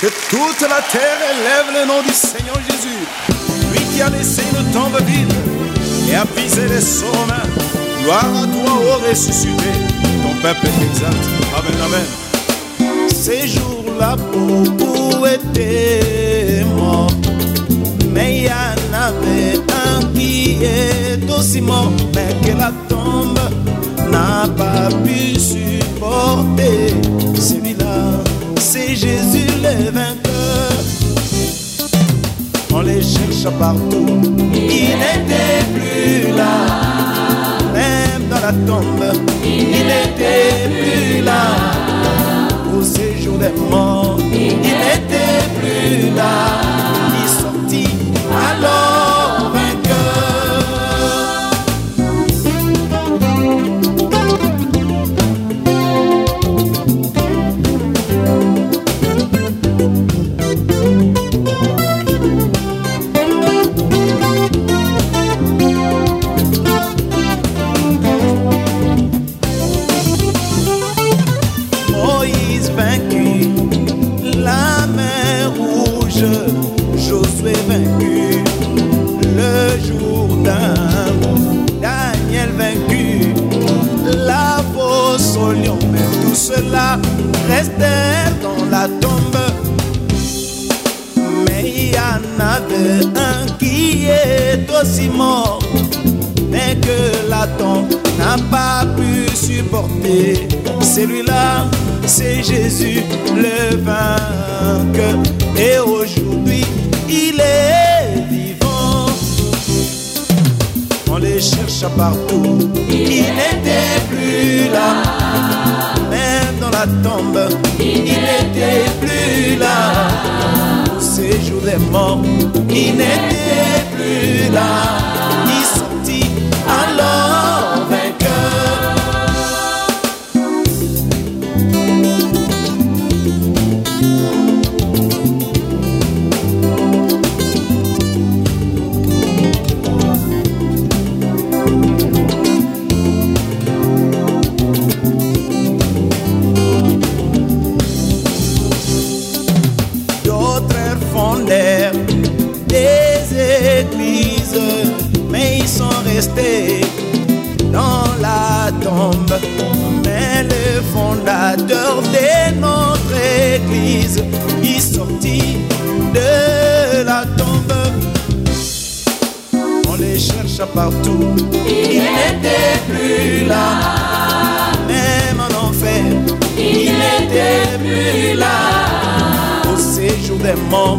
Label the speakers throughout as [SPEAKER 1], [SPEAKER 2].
[SPEAKER 1] Que toute la terre élève le nom du Seigneur Jésus, lui qui a laissé une tombe vide et a pisé les sommes. Gloire à toi, ô ressuscité, ton peuple t'exalte. Amen, amen.
[SPEAKER 2] Ces jours-là, beaucoup étaient partout, il n'était plus là. Même dans la tombe, il n'était plus là. Au séjour des morts, il n'était plus là. Cela restait dans la tombe. Mais il y en avait un qui est aussi mort, mais que la tombe n'a pas pu supporter. Celui-là, c'est Jésus le vainqueur. Et aujourd'hui, il est vivant. On les cherche partout, il n'était plus là. La tombe, il n'était plus là. Au séjour des morts, il n'était plus là. Dans la tombe. Mais le fondateur de notre église, il sortit de la tombe. On les cherche partout, il n'était plus là. Même en enfer, il n'était plus là. Au séjour des morts,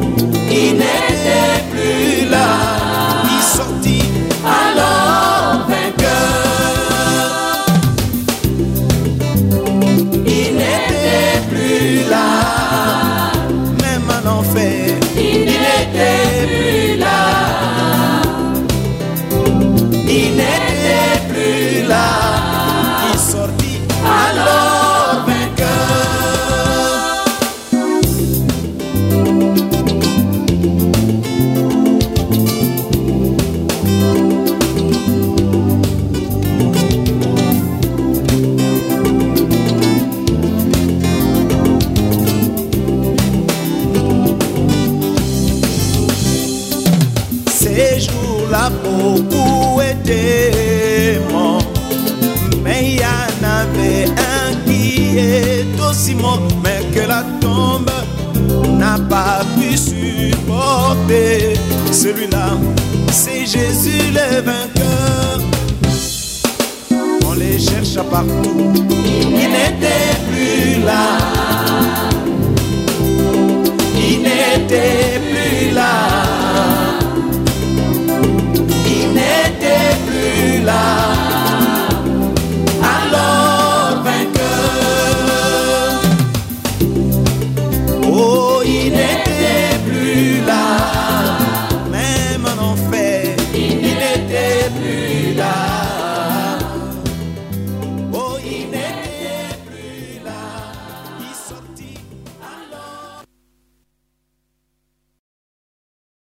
[SPEAKER 2] il n'était beaucoup étaient morts. Mais il y en avait un qui est aussi mort, mais que la tombe n'a pas pu supporter. Celui-là, c'est Jésus le vainqueur. On les cherche partout, il n'était plus là.